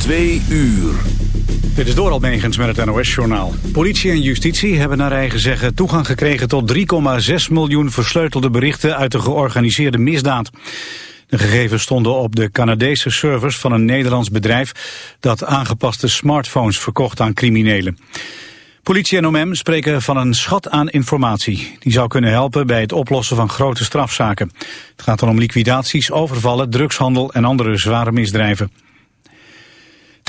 Twee uur. Dit is door Almegens met het NOS-journaal. Politie en justitie hebben naar eigen zeggen toegang gekregen tot 3,6 miljoen versleutelde berichten uit de georganiseerde misdaad. De gegevens stonden op de Canadese servers van een Nederlands bedrijf dat aangepaste smartphones verkocht aan criminelen. Politie en OM spreken van een schat aan informatie. Die zou kunnen helpen bij het oplossen van grote strafzaken. Het gaat dan om liquidaties, overvallen, drugshandel en andere zware misdrijven.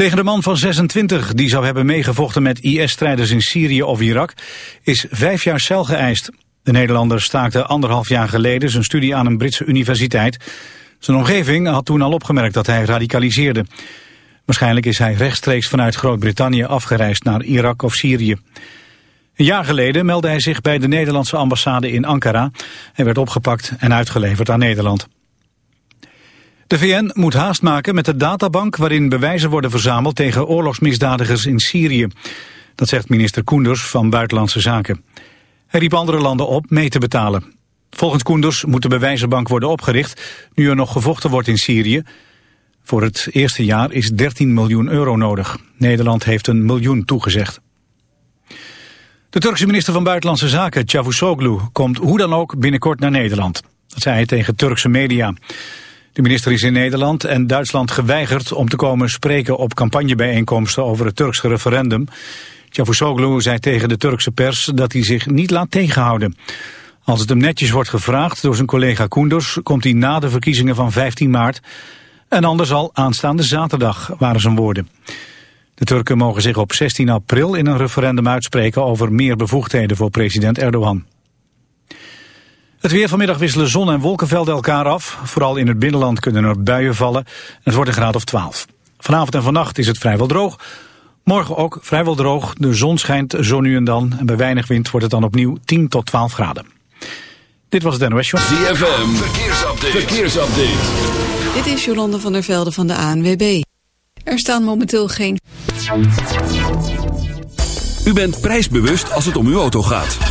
Tegen de man van 26 die zou hebben meegevochten met IS-strijders in Syrië of Irak is vijf jaar cel geëist. De Nederlander staakte anderhalf jaar geleden zijn studie aan een Britse universiteit. Zijn omgeving had toen al opgemerkt dat hij radicaliseerde. Waarschijnlijk is hij rechtstreeks vanuit Groot-Brittannië afgereisd naar Irak of Syrië. Een jaar geleden meldde hij zich bij de Nederlandse ambassade in Ankara. Hij werd opgepakt en uitgeleverd aan Nederland. De VN moet haast maken met de databank waarin bewijzen worden verzameld tegen oorlogsmisdadigers in Syrië. Dat zegt minister Koenders van Buitenlandse Zaken. Hij riep andere landen op mee te betalen. Volgens Koenders moet de bewijzenbank worden opgericht nu er nog gevochten wordt in Syrië. Voor het eerste jaar is 13 miljoen euro nodig. Nederland heeft een miljoen toegezegd. De Turkse minister van Buitenlandse Zaken, Cavusoglu, komt hoe dan ook binnenkort naar Nederland. Dat zei hij tegen Turkse media. De minister is in Nederland en Duitsland geweigerd om te komen spreken op campagnebijeenkomsten over het Turkse referendum. Cavusoglu zei tegen de Turkse pers dat hij zich niet laat tegenhouden. Als het hem netjes wordt gevraagd door zijn collega Koenders, komt hij na de verkiezingen van 15 maart. En anders al aanstaande zaterdag, waren zijn woorden. De Turken mogen zich op 16 april in een referendum uitspreken over meer bevoegdheden voor president Erdogan. Het weer vanmiddag wisselen zon en wolkenvelden elkaar af. Vooral in het binnenland kunnen er buien vallen. Het wordt een graad of 12. Vanavond en vannacht is het vrijwel droog. Morgen ook vrijwel droog. De zon schijnt zo nu en dan. En bij weinig wind wordt het dan opnieuw 10 tot 12 graden. Dit was het NOS Show. ZFM, verkeersupdate. verkeersupdate. Dit is Jolande van der Velde van de ANWB. Er staan momenteel geen... U bent prijsbewust als het om uw auto gaat.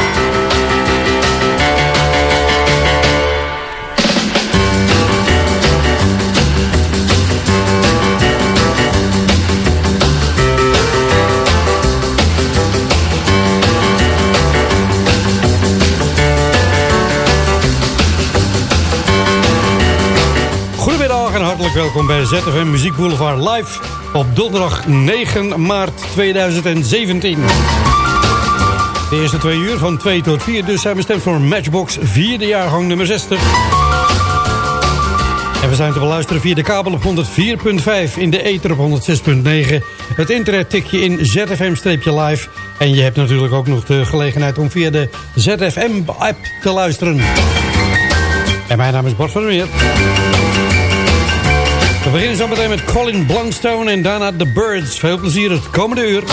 Welkom bij ZFM Muziek Boulevard live op donderdag 9 maart 2017. De eerste twee uur van 2 tot 4 dus zijn bestemd voor Matchbox vierde jaargang nummer 60. En we zijn te beluisteren via de kabel op 104.5, in de ether op 106.9. Het internet tik je in ZFM-live. En je hebt natuurlijk ook nog de gelegenheid om via de ZFM-app te luisteren. En mijn naam is Bart van der Meer. We beginnen zo meteen met Colin Blunstone en daarna The Birds. Veel plezier het komende uur.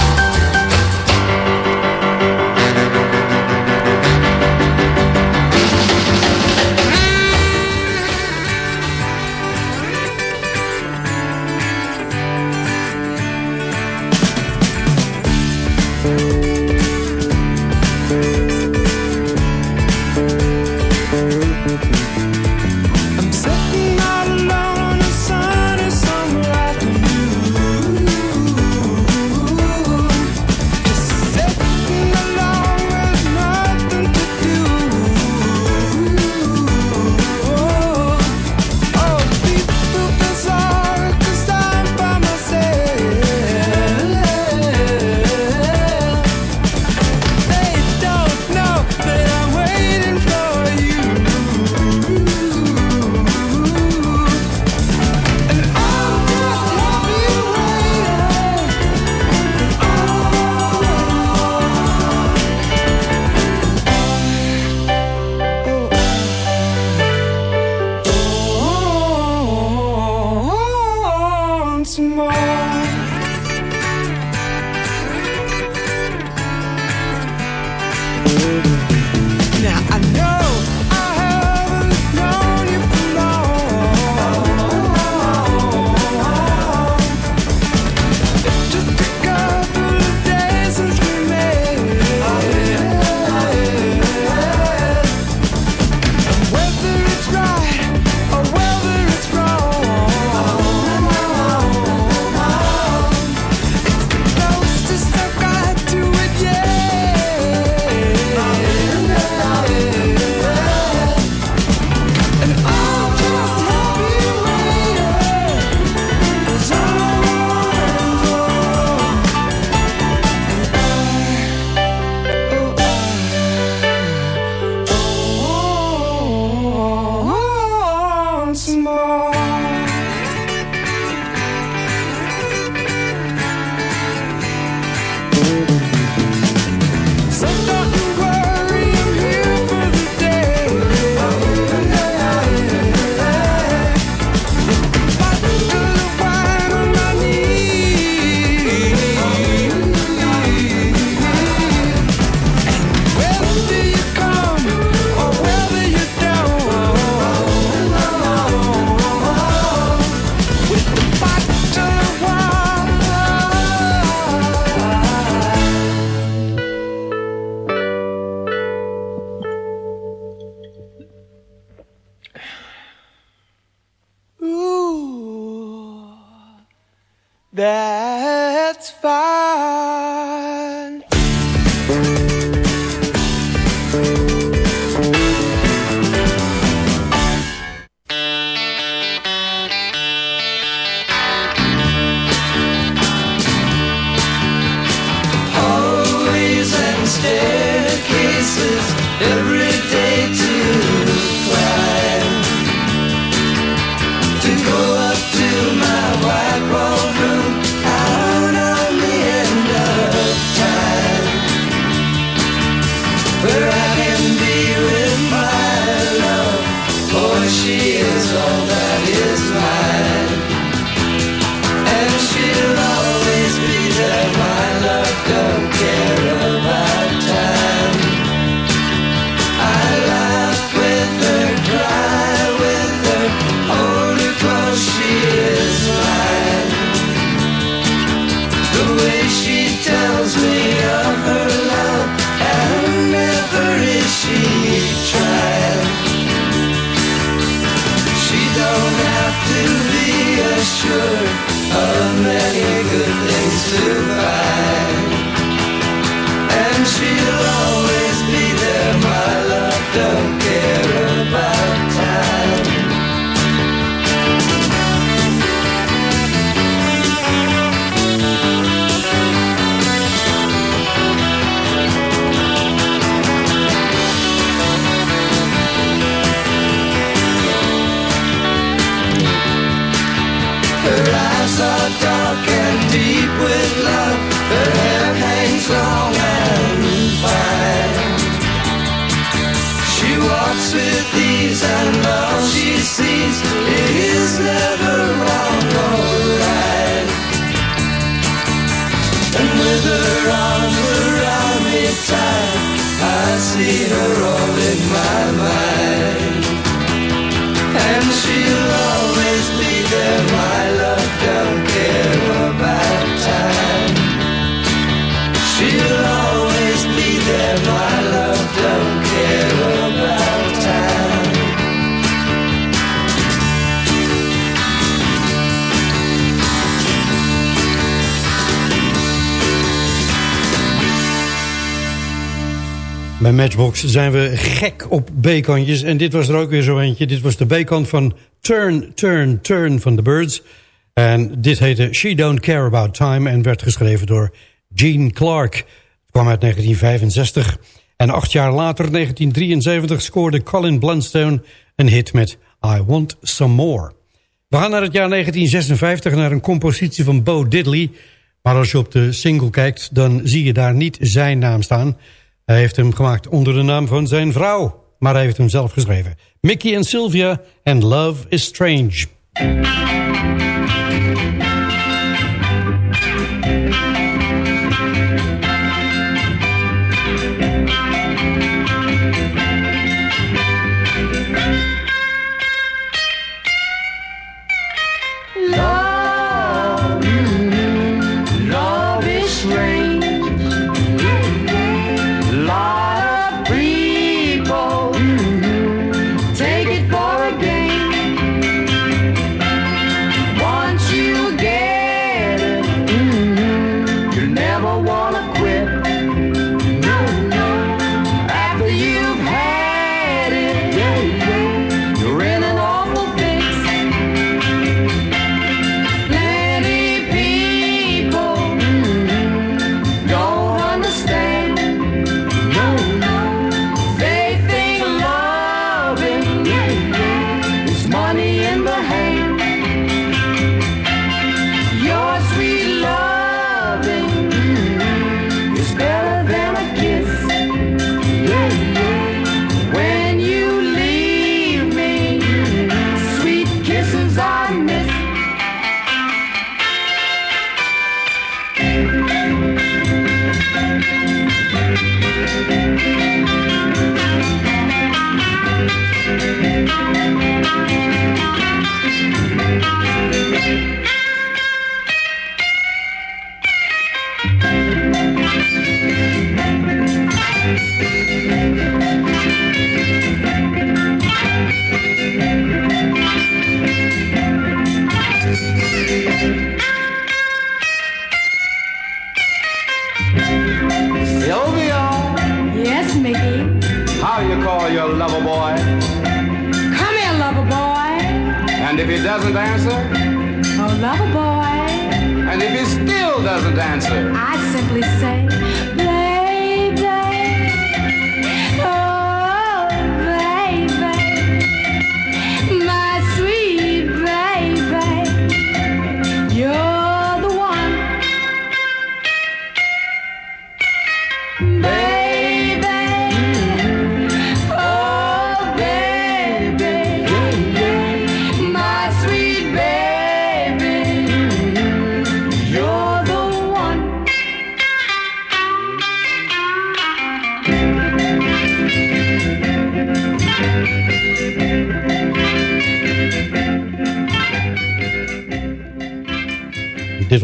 And with her arms around me tight, I see her all in my mind. And she'll always be there, my Bij Matchbox zijn we gek op B-kantjes. En dit was er ook weer zo eentje. Dit was de B-kant van Turn, Turn, Turn van The Birds. En dit heette She Don't Care About Time... en werd geschreven door Gene Clark. Het kwam uit 1965. En acht jaar later, 1973, scoorde Colin Blunstone... een hit met I Want Some More. We gaan naar het jaar 1956, naar een compositie van Bo Diddley... maar als je op de single kijkt, dan zie je daar niet zijn naam staan... Hij heeft hem gemaakt onder de naam van zijn vrouw. Maar hij heeft hem zelf geschreven. Mickey en Sylvia en Love is Strange.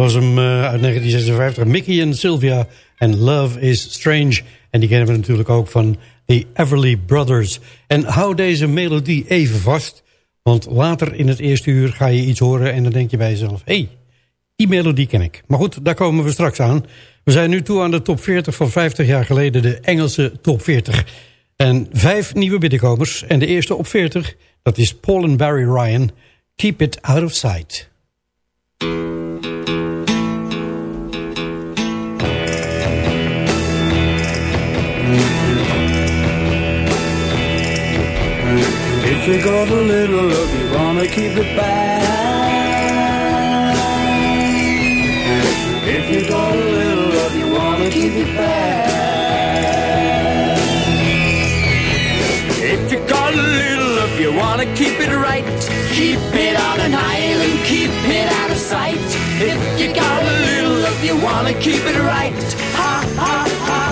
Was hem eh, uit 1956. Mickey en Sylvia en Love is Strange. En die kennen we natuurlijk ook van The Everly Brothers. En hou deze melodie even vast. Want later in het eerste uur ga je iets horen en dan denk je bij jezelf... hey, die melodie ken ik. Maar goed, daar komen we straks aan. We zijn nu toe aan de top 40 van 50 jaar geleden, de Engelse top 40. En vijf nieuwe binnenkomers. En de eerste op 40, dat is Paul en Barry Ryan. Keep it out of sight. If you got a little love, you wanna keep it back. If you got a little love, you wanna keep it back. If you got a little love, you wanna keep it right. Keep it on an island, keep it out of sight. If you got a little love, you wanna keep it right. Ha ha ha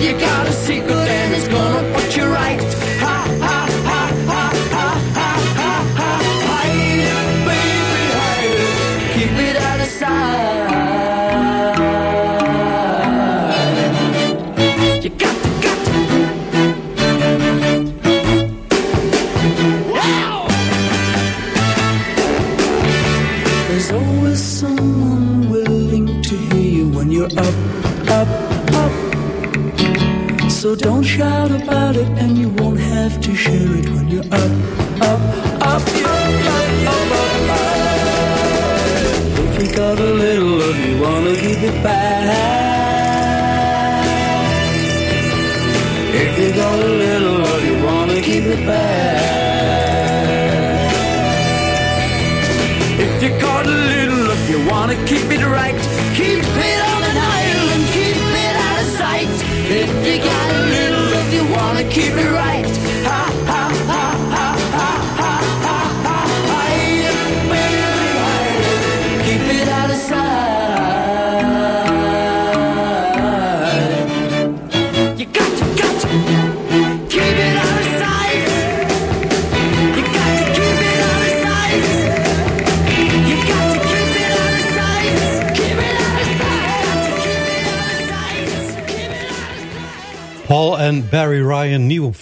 you got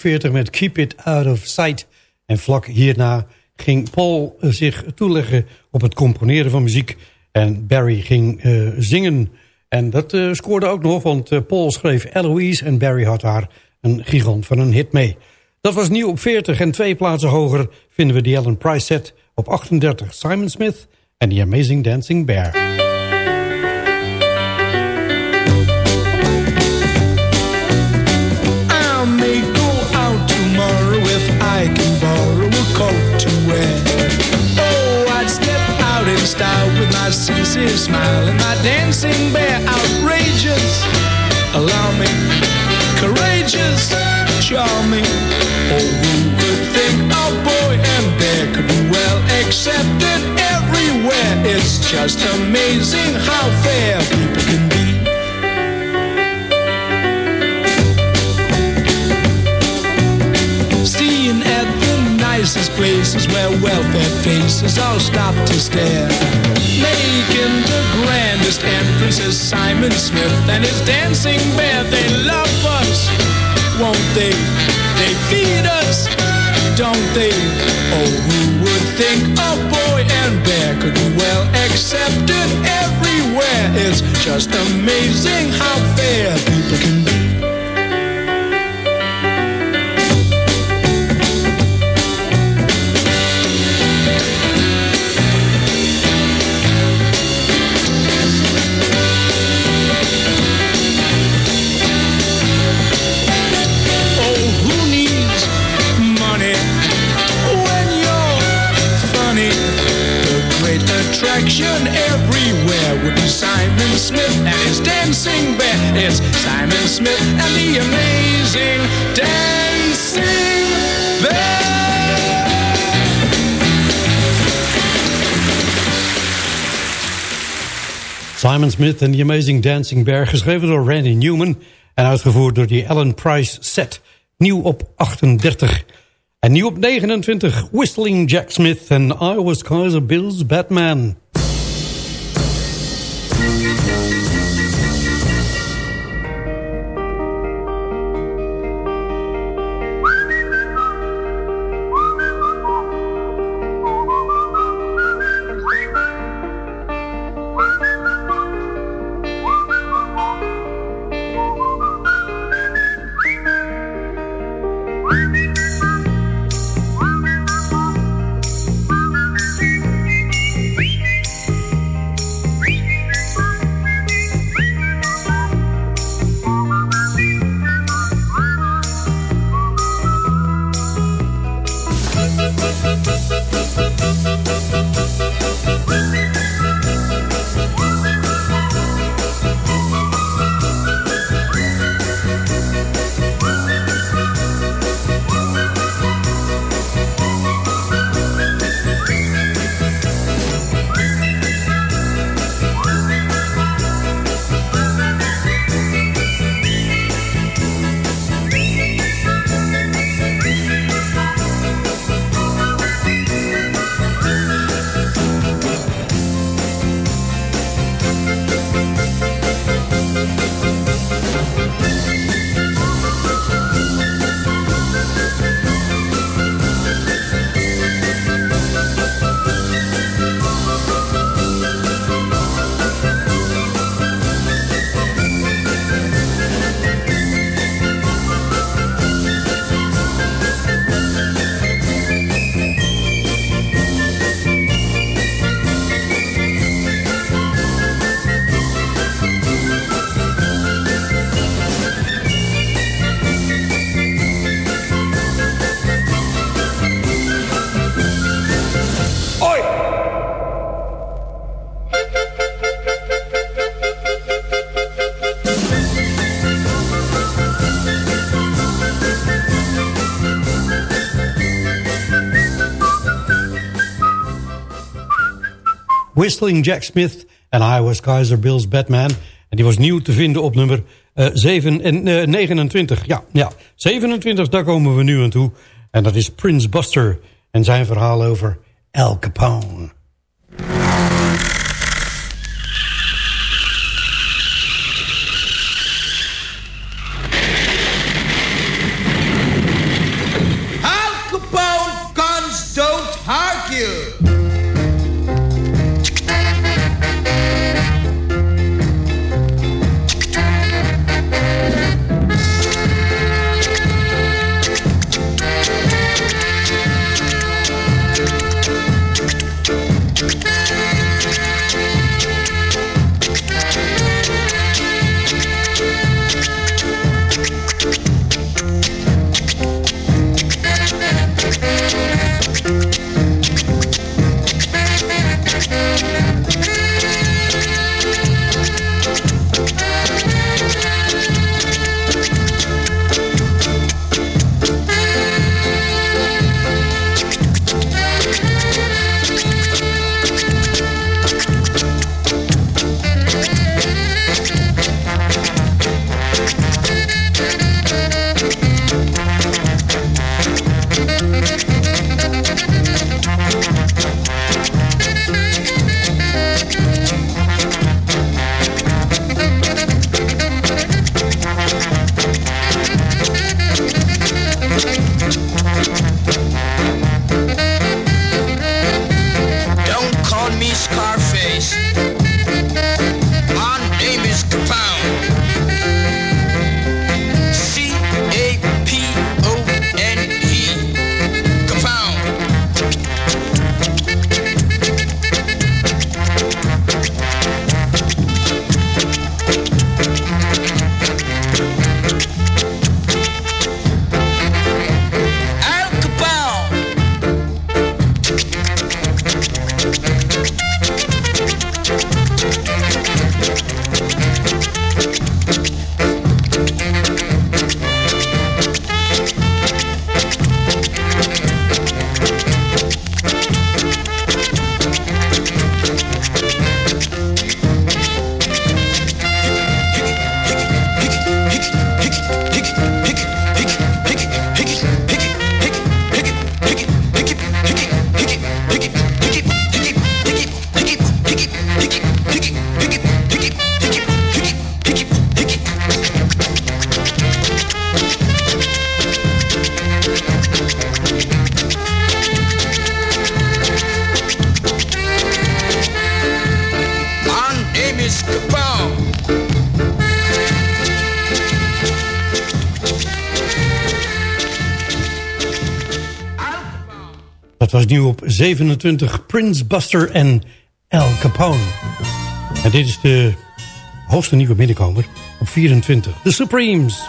40 met Keep It Out of Sight. En vlak hierna ging Paul eh, zich toeleggen op het componeren van muziek. En Barry ging eh, zingen. En dat eh, scoorde ook nog, want Paul schreef Eloise... en Barry had daar een gigant van een hit mee. Dat was nieuw op 40 en twee plaatsen hoger... vinden we die Ellen Price set op 38 Simon Smith en The Amazing Dancing Bear. My sincere smile and my dancing bear. Outrageous, allow me, courageous, charming. Oh, who could think a boy and bear could be well accepted everywhere? It's just amazing how fair people can places where well-fed faces all stop to stare. Making the grandest entrances, Simon Smith and his dancing bear. They love us, won't they? They feed us, don't they? Oh, who would think a boy and bear could be well accepted everywhere? It's just amazing how fair people Smith and his dancing bear. It's Simon Smith and the amazing dancing bear. Simon Smith en The Amazing Dancing Bear, geschreven door Randy Newman... en uitgevoerd door die Alan Price set. Nieuw op 38. En nieuw op 29, Whistling Jack Smith en I Was Kaiser Bill's Batman. Whistling Jack Smith en I Was Kaiser Bill's Batman. En die was nieuw te vinden op nummer eh 7 en, eh, 29. Ja, ja, 27, daar komen we nu aan toe. En dat is Prince Buster en zijn verhaal over Al Capone. 27 Prince Buster en El Capone. En dit is de hoogste nieuwe binnenkomer op 24. The Supremes.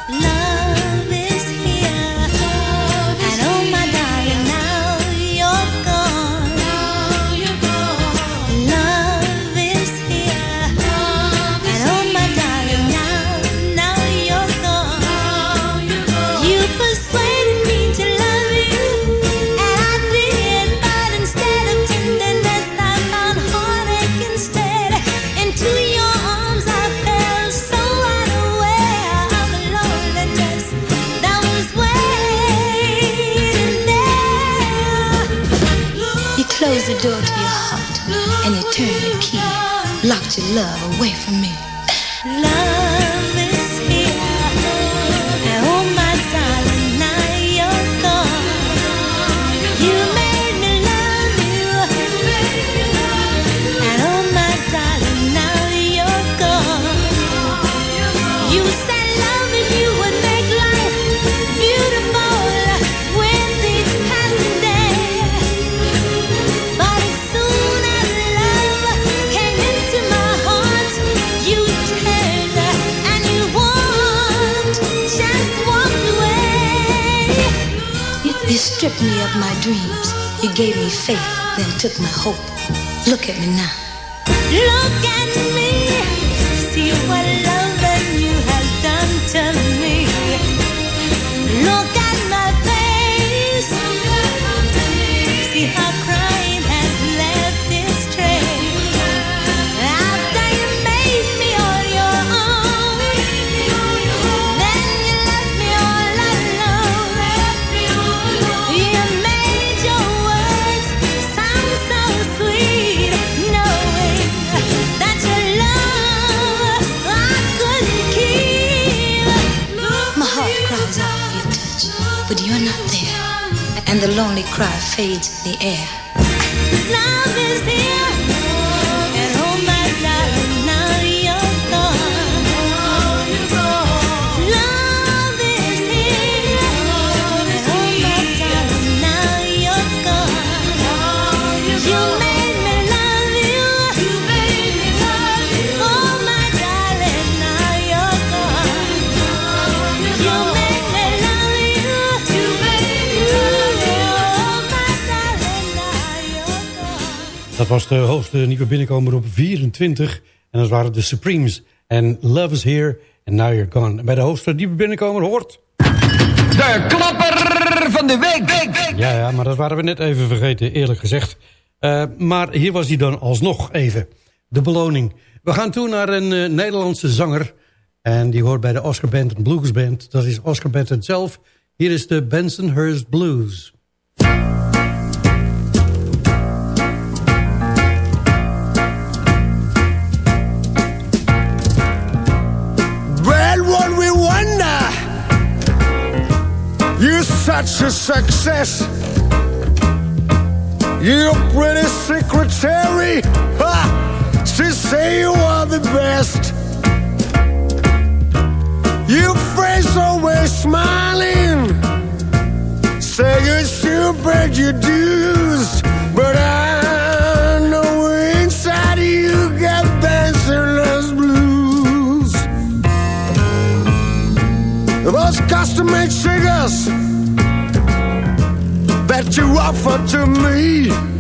My dreams. You gave me faith, then took my hope. Look at me now. Look at me. The lonely cry fades in the air. Love is here, Dat was de hoogste nieuwe binnenkomer op 24. En dat waren de Supremes. En Love is Here and Now You're Gone. En bij de hoogste nieuwe binnenkomer hoort... De klapper van de week. Ja, ja, maar dat waren we net even vergeten, eerlijk gezegd. Eh, maar hier was hij dan alsnog even. De beloning. We gaan toe naar een eh, Nederlandse zanger. En die hoort bij de Oscar Band en Blues Band. Dat is Oscar Band zelf. Hier is de Bensonhurst Blues. You're such a success. Your pretty secretary, ha, she say you are the best. Your face always smiling, say you should pay your dues, to me,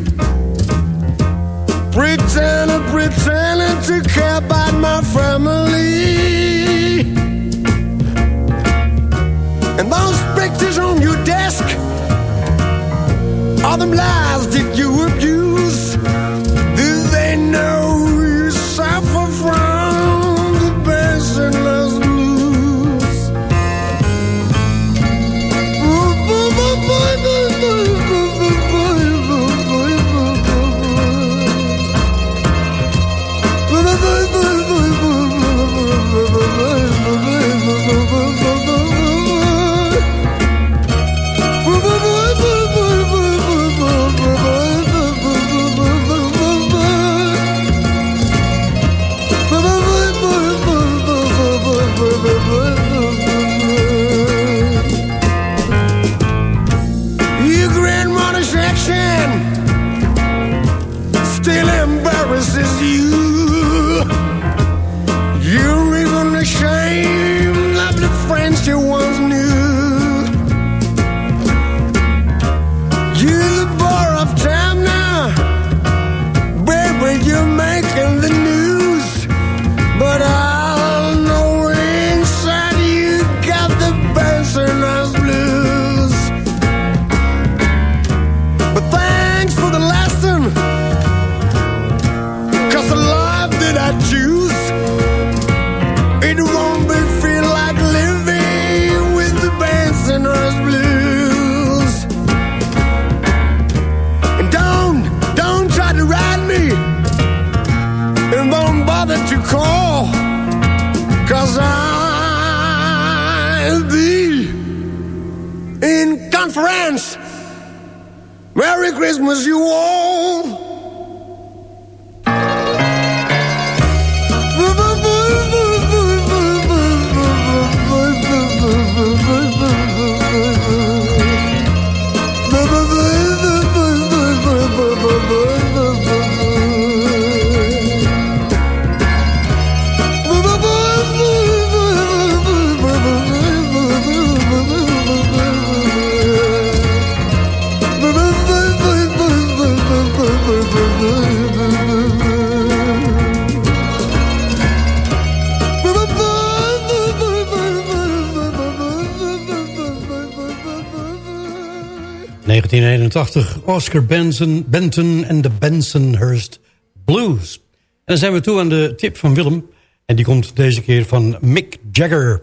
Oscar Benson, Benton en de Bensonhurst Blues. En dan zijn we toe aan de tip van Willem. En die komt deze keer van Mick Jagger.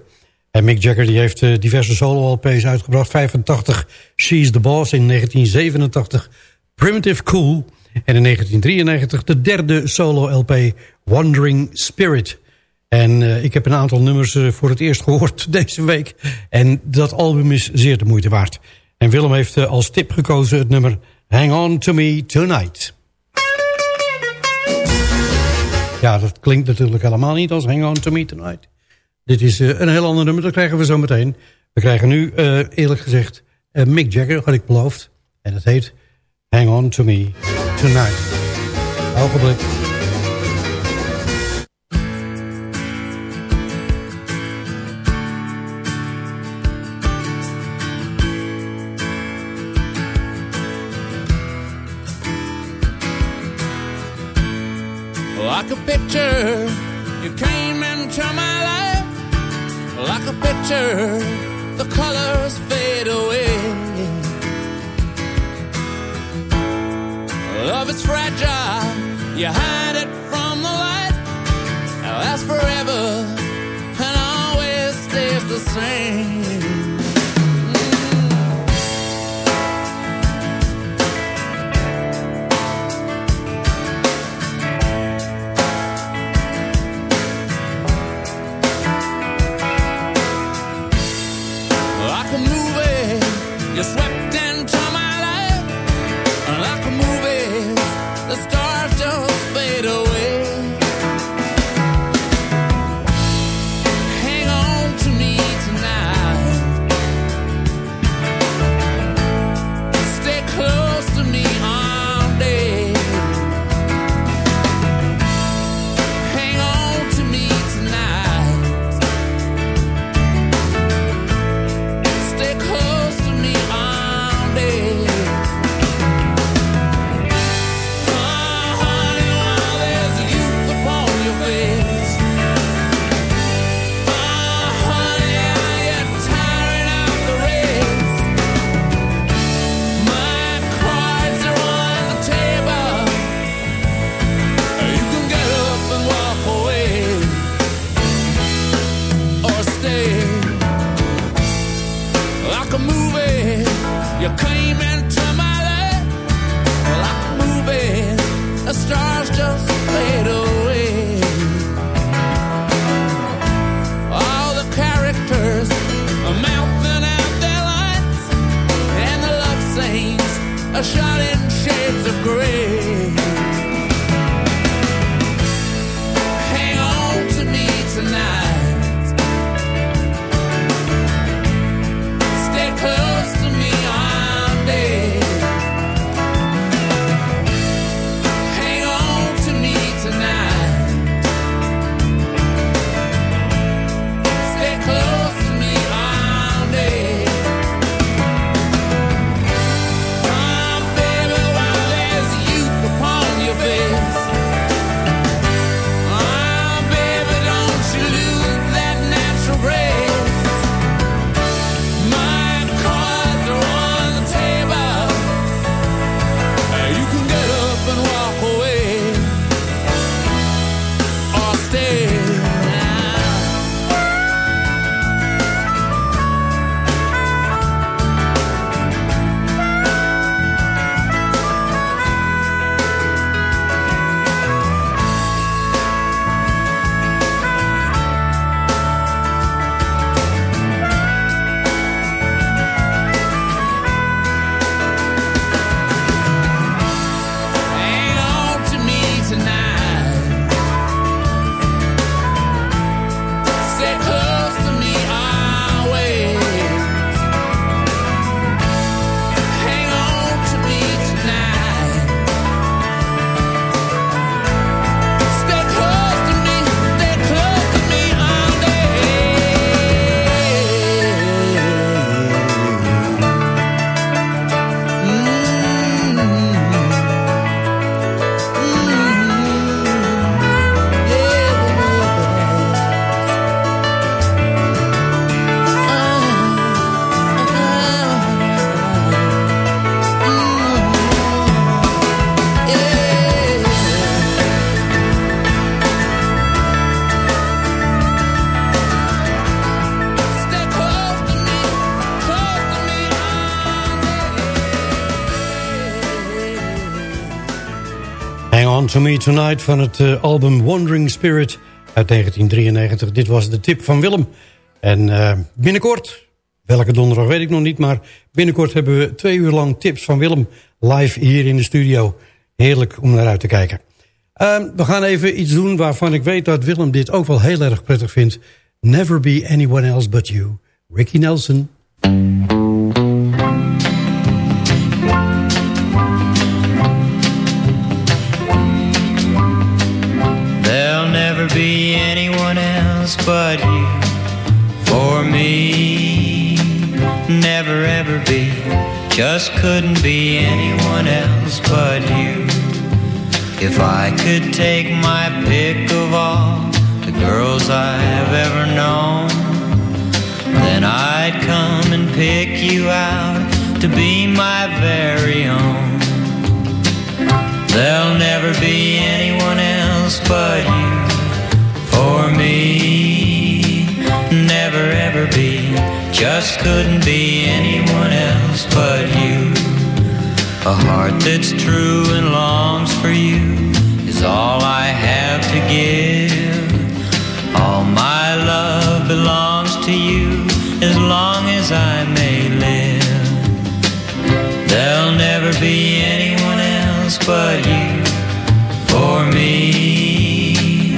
En Mick Jagger die heeft eh, diverse solo-LP's uitgebracht. 85, She's the Boss. In 1987, Primitive Cool. En in 1993 de derde solo-LP, Wandering Spirit. En eh, ik heb een aantal nummers eh, voor het eerst gehoord deze week. En dat album is zeer de moeite waard. En Willem heeft eh, als tip gekozen het nummer Hang On To Me Tonight. Ja, dat klinkt natuurlijk helemaal niet als Hang On To Me Tonight. Dit is eh, een heel ander nummer, dat krijgen we zo meteen. We krijgen nu, eh, eerlijk gezegd, Mick Jagger, had ik beloofd. En het heet Hang On To Me Tonight. Ogenblik. A picture, you came into my life. Like a picture, the colors fade away. Love is fragile, you hide You came into my life like a movie. The stars To Me Tonight van het eh, album Wandering Spirit uit 1993. Dit was de tip van Willem. En eh, binnenkort, welke donderdag weet ik nog niet... maar binnenkort hebben we twee uur lang tips van Willem live hier in de studio. Heerlijk om naar uit te kijken. Ehm, we gaan even iets doen waarvan ik weet dat Willem dit ook wel heel erg prettig vindt. Never Be Anyone Else But You. Ricky Nelson. Else but you for me. Never ever be, just couldn't be anyone else but you. If I could take my pick of all the girls I've ever known, then I'd come and pick you out to be my very own. There'll never be anyone else but you for me. Just couldn't be anyone else but you. A heart that's true and longs for you is all I have to give. All my love belongs to you as long as I may live. There'll never be anyone else but you for me.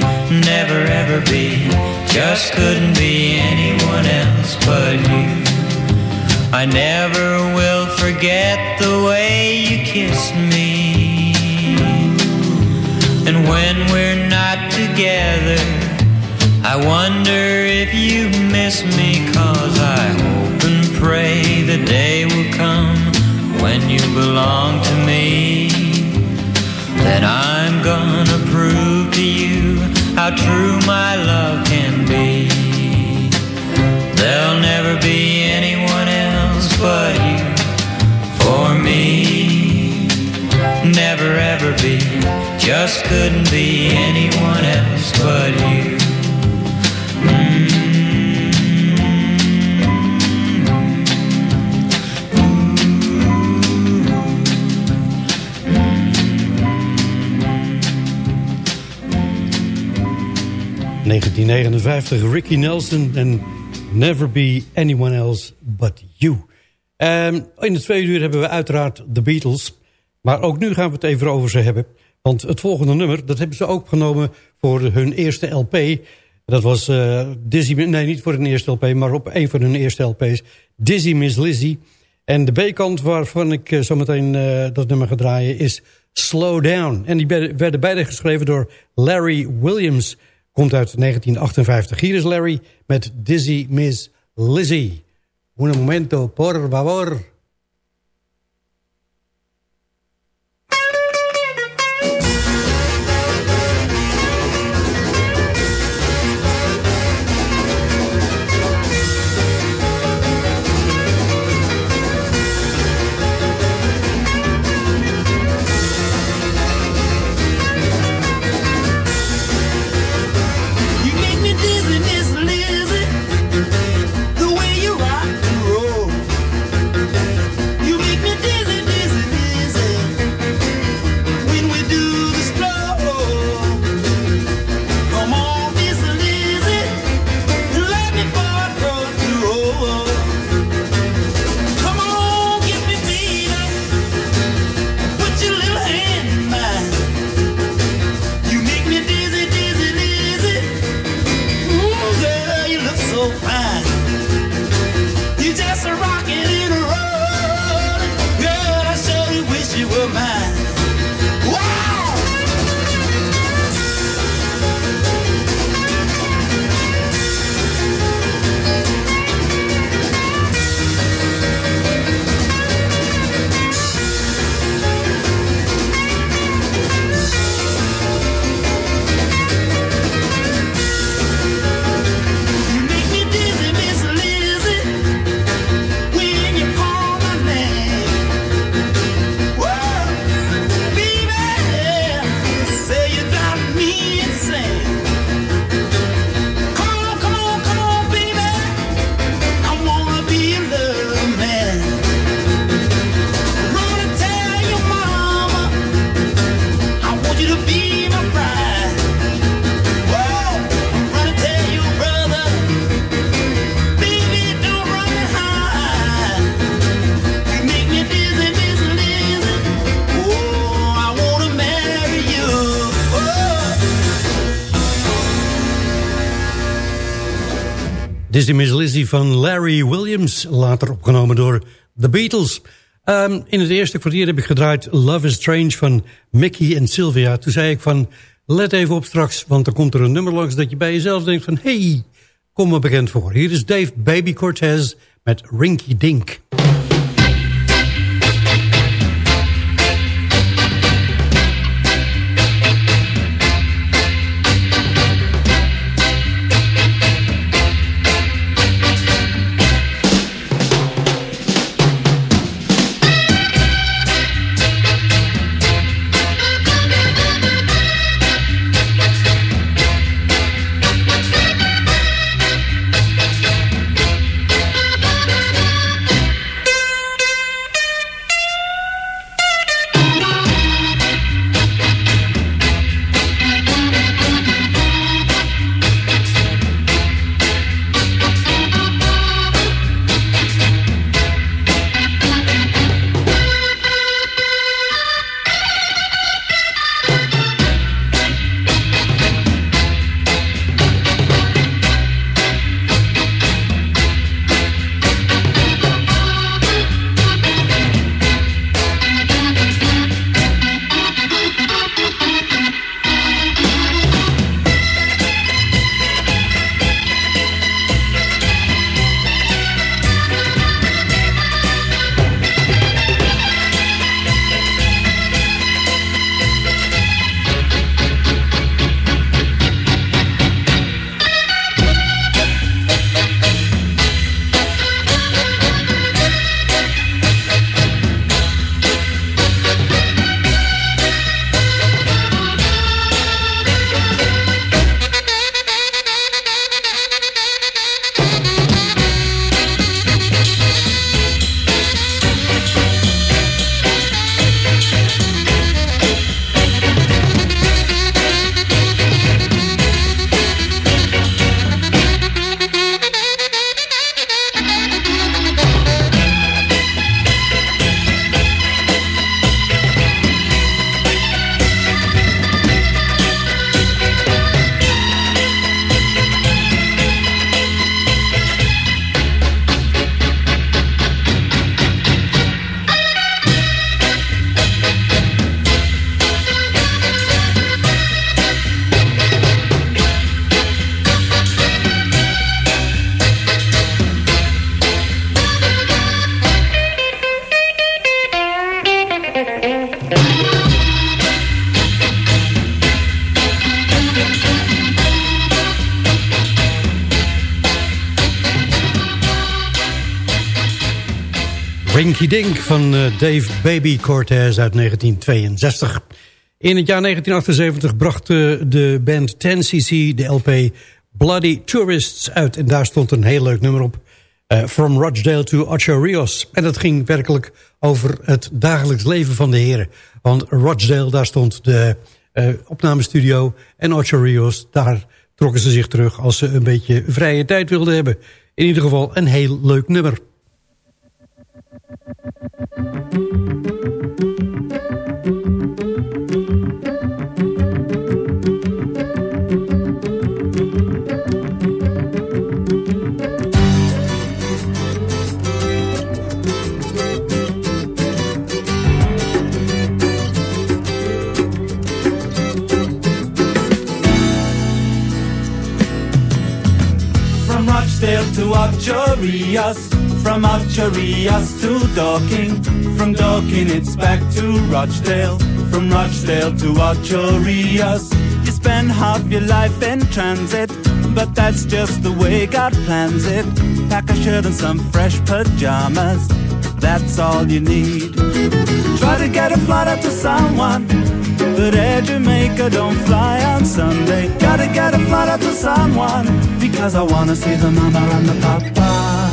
Never ever be, just couldn't be anyone else but you. I never will forget the way you kissed me. And when we're not together, I wonder if you miss me, cause I hope and pray the day will come when you belong to me. Then I'm gonna prove to you how true my love be. There'll never be anyone else but you for me. Never ever be, just couldn't be anyone else but you. 1959, Ricky Nelson en Never Be Anyone Else But You. Ehm, in de tweede uur hebben we uiteraard de Beatles. Maar ook nu gaan we het even over ze hebben. Want het volgende nummer, dat hebben ze ook genomen voor hun eerste LP. Dat was eh, Dizzy, nee niet voor hun eerste LP, maar op een van hun eerste LP's. Dizzy Miss Lizzy. En de B-kant waarvan ik uh, zometeen uh, dat nummer ga draaien is Slow Down. En die werden beide geschreven door Larry Williams. Komt uit 1958. Hier is Larry met Dizzy Miss Lizzy. Un momento, por favor. Dizzy Miss Lizzy van Larry Williams, later opgenomen door The Beatles. Ehm, in het eerste kwartier heb ik gedraaid Love is Strange van Mickey en Sylvia. Toen zei ik van, let even op straks, want dan komt er een nummer langs dat je bij jezelf denkt van, hey, kom me bekend voor. Hier is Dave Baby Cortez met Rinky Dink. Rinky Dink van eh, Dave Baby Cortez uit 1962. In het jaar 1978 bracht eh, de band 10cc de LP Bloody Tourists uit. En daar stond een heel leuk nummer op. eh, From Rochdale to Ocho Rios. En dat ging werkelijk over het dagelijks leven van de heren. Want Rochdale, daar stond de eh, opnamestudio. En Ocho Rios, daar trokken ze zich terug als ze een beetje vrije tijd wilden hebben. In ieder geval een heel leuk nummer. From Rochdale to Ocho Rios, from Rios to Dorking, from Dorking it's back to Rochdale, from Rochdale to Rios. You spend half your life in transit, but that's just the way God plans it. Pack a shirt and some fresh pajamas, that's all you need. Try to get a flight out to someone. But Air Jamaica don't fly on Sunday. Gotta get a flight out to someone because I wanna see the mama and the papa.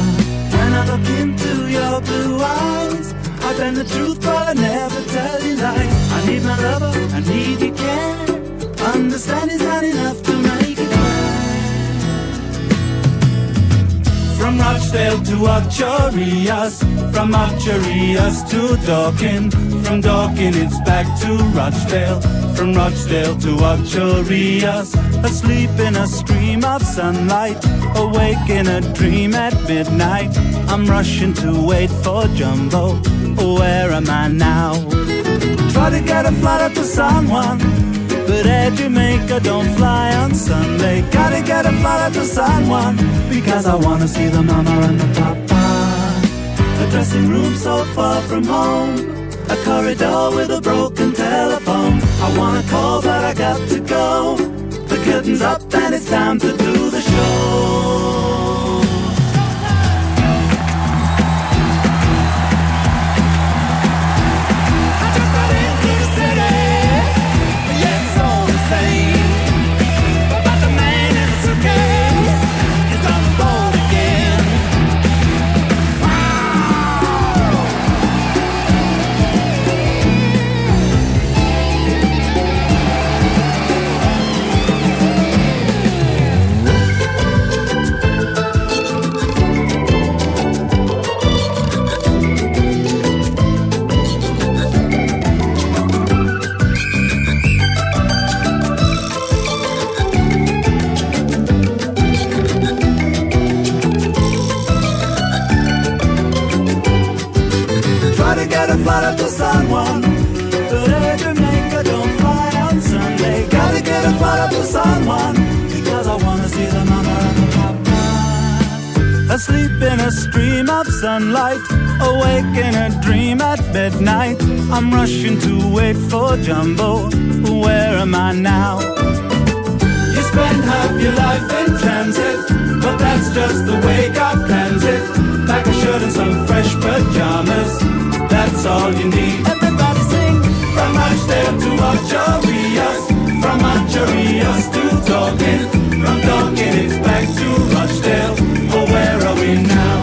I look into your blue eyes, I bend the truth but I never tell you lies. I need my lover, I need your care. Understanding's not enough From Rochdale to Ocherias, from Ocherias to Dorking, from Dorking it's back to Rochdale, from Rochdale to Ocherias. Asleep in a stream of sunlight, awake in a dream at midnight. I'm rushing to wait for Jumbo. Where am I now? Try to get a flight up to San Juan. Air Jamaica don't fly on Sunday. Gotta get a flight out to San Juan because I wanna see the mama and the papa. A dressing room so far from home. A corridor with a broken telephone. I wanna call, but I got to go. The curtain's up and it's time to do the show. Try to get a flight up to Juan. But Air Jamaica don't fly on Sunday. Gotta get a flight up to San. Because I wanna see the mama and the papa. Asleep in a stream of sunlight. Awake in a dream at midnight. I'm rushing to wait for Jumbo. Where am I now? You spend half your life in transit. But that's just the way God plans it. Like a shirt and some fresh pajamas. That's all you need. Everybody sing from Rochdale to Ocherias, from Ocherias to Dorking, from Dorking it's back to Rochdale. Oh, where are we now?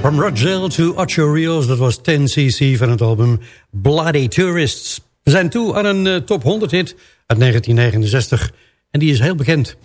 From Rochdale to Ocho Rios, dat was 10cc van het album Bloody Tourists. We zijn toe aan een eh, top 100 hit uit 1969 en die is heel bekend.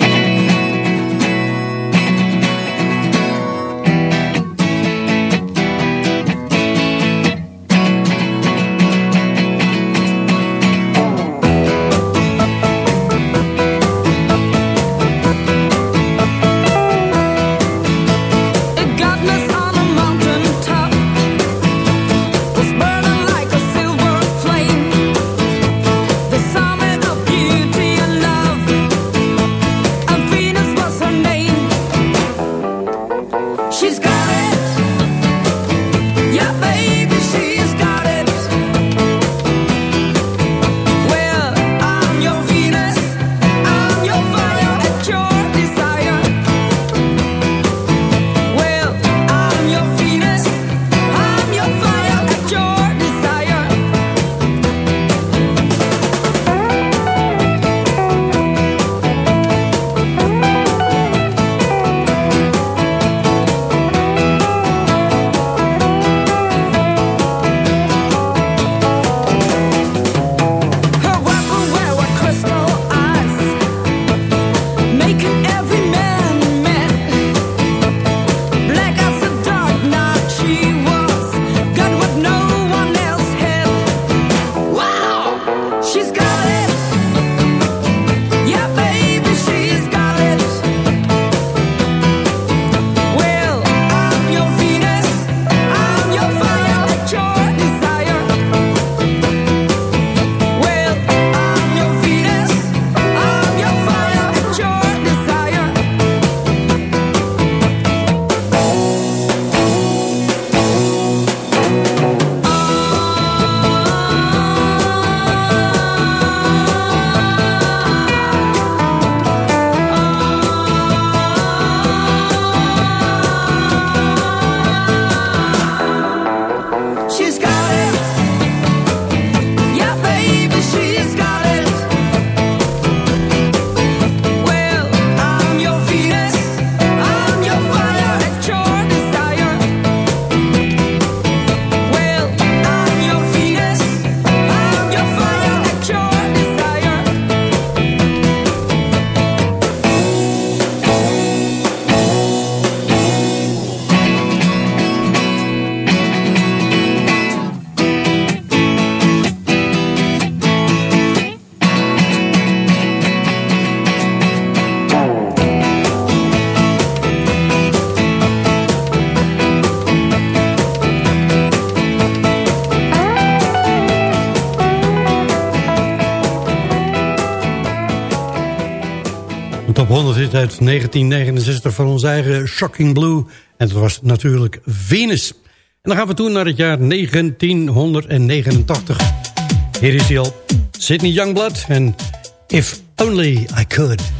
Dat is uit 1969 van onze eigen Shocking Blue. En dat was natuurlijk Venus. En dan gaan we toen naar het jaar 1989. Hier is hij al, Sydney Youngblood en If Only I Could.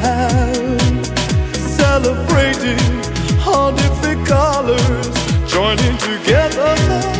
have. Celebrating all different colors, joining together.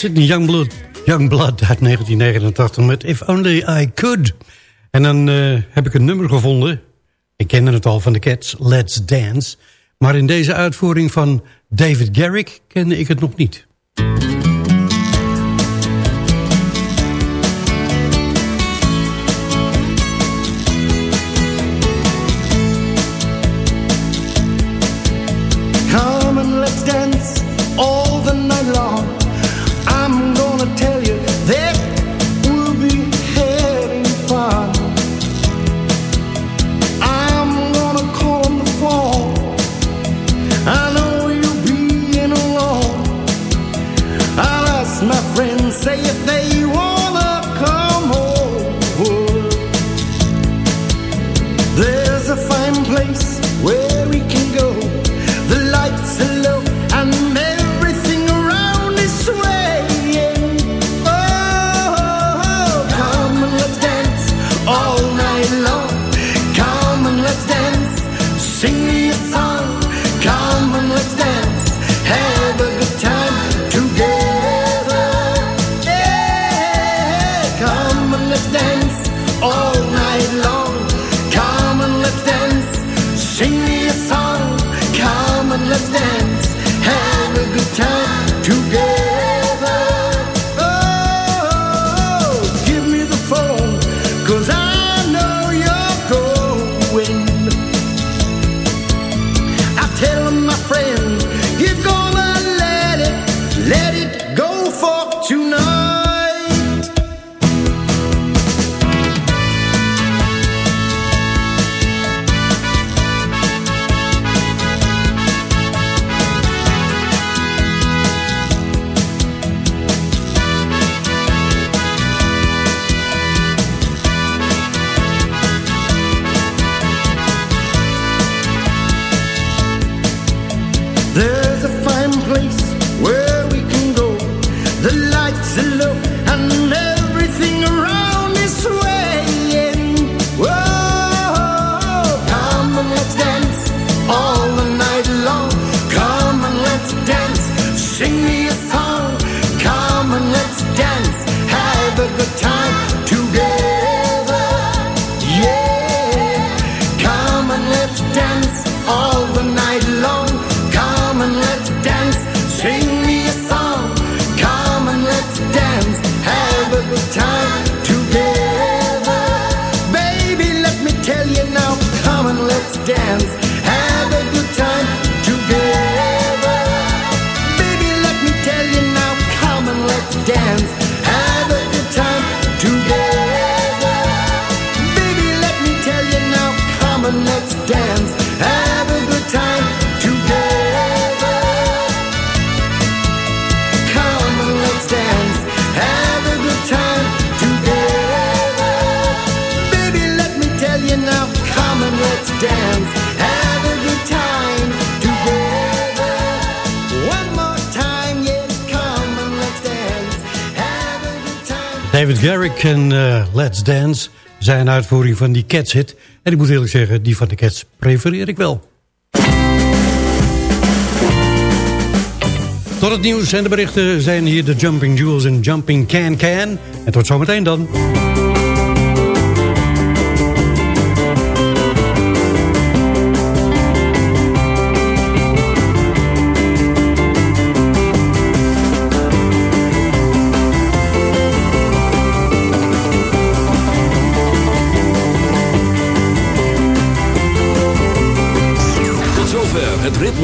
Sidney Youngblood, Youngblood uit 1989 met If Only I Could. En dan eh, heb ik een nummer gevonden. Ik kende het al van de Cats, Let's Dance. Maar in deze uitvoering van David Garrick kende ik het nog niet. Garrick en eh, Let's Dance zijn een uitvoering van die Cats hit. En ik moet eerlijk zeggen, die van de Cats prefereer ik wel. Tot het nieuws en de berichten zijn hier de Jumping Jewels en Jumping Can Can. En tot zometeen dan.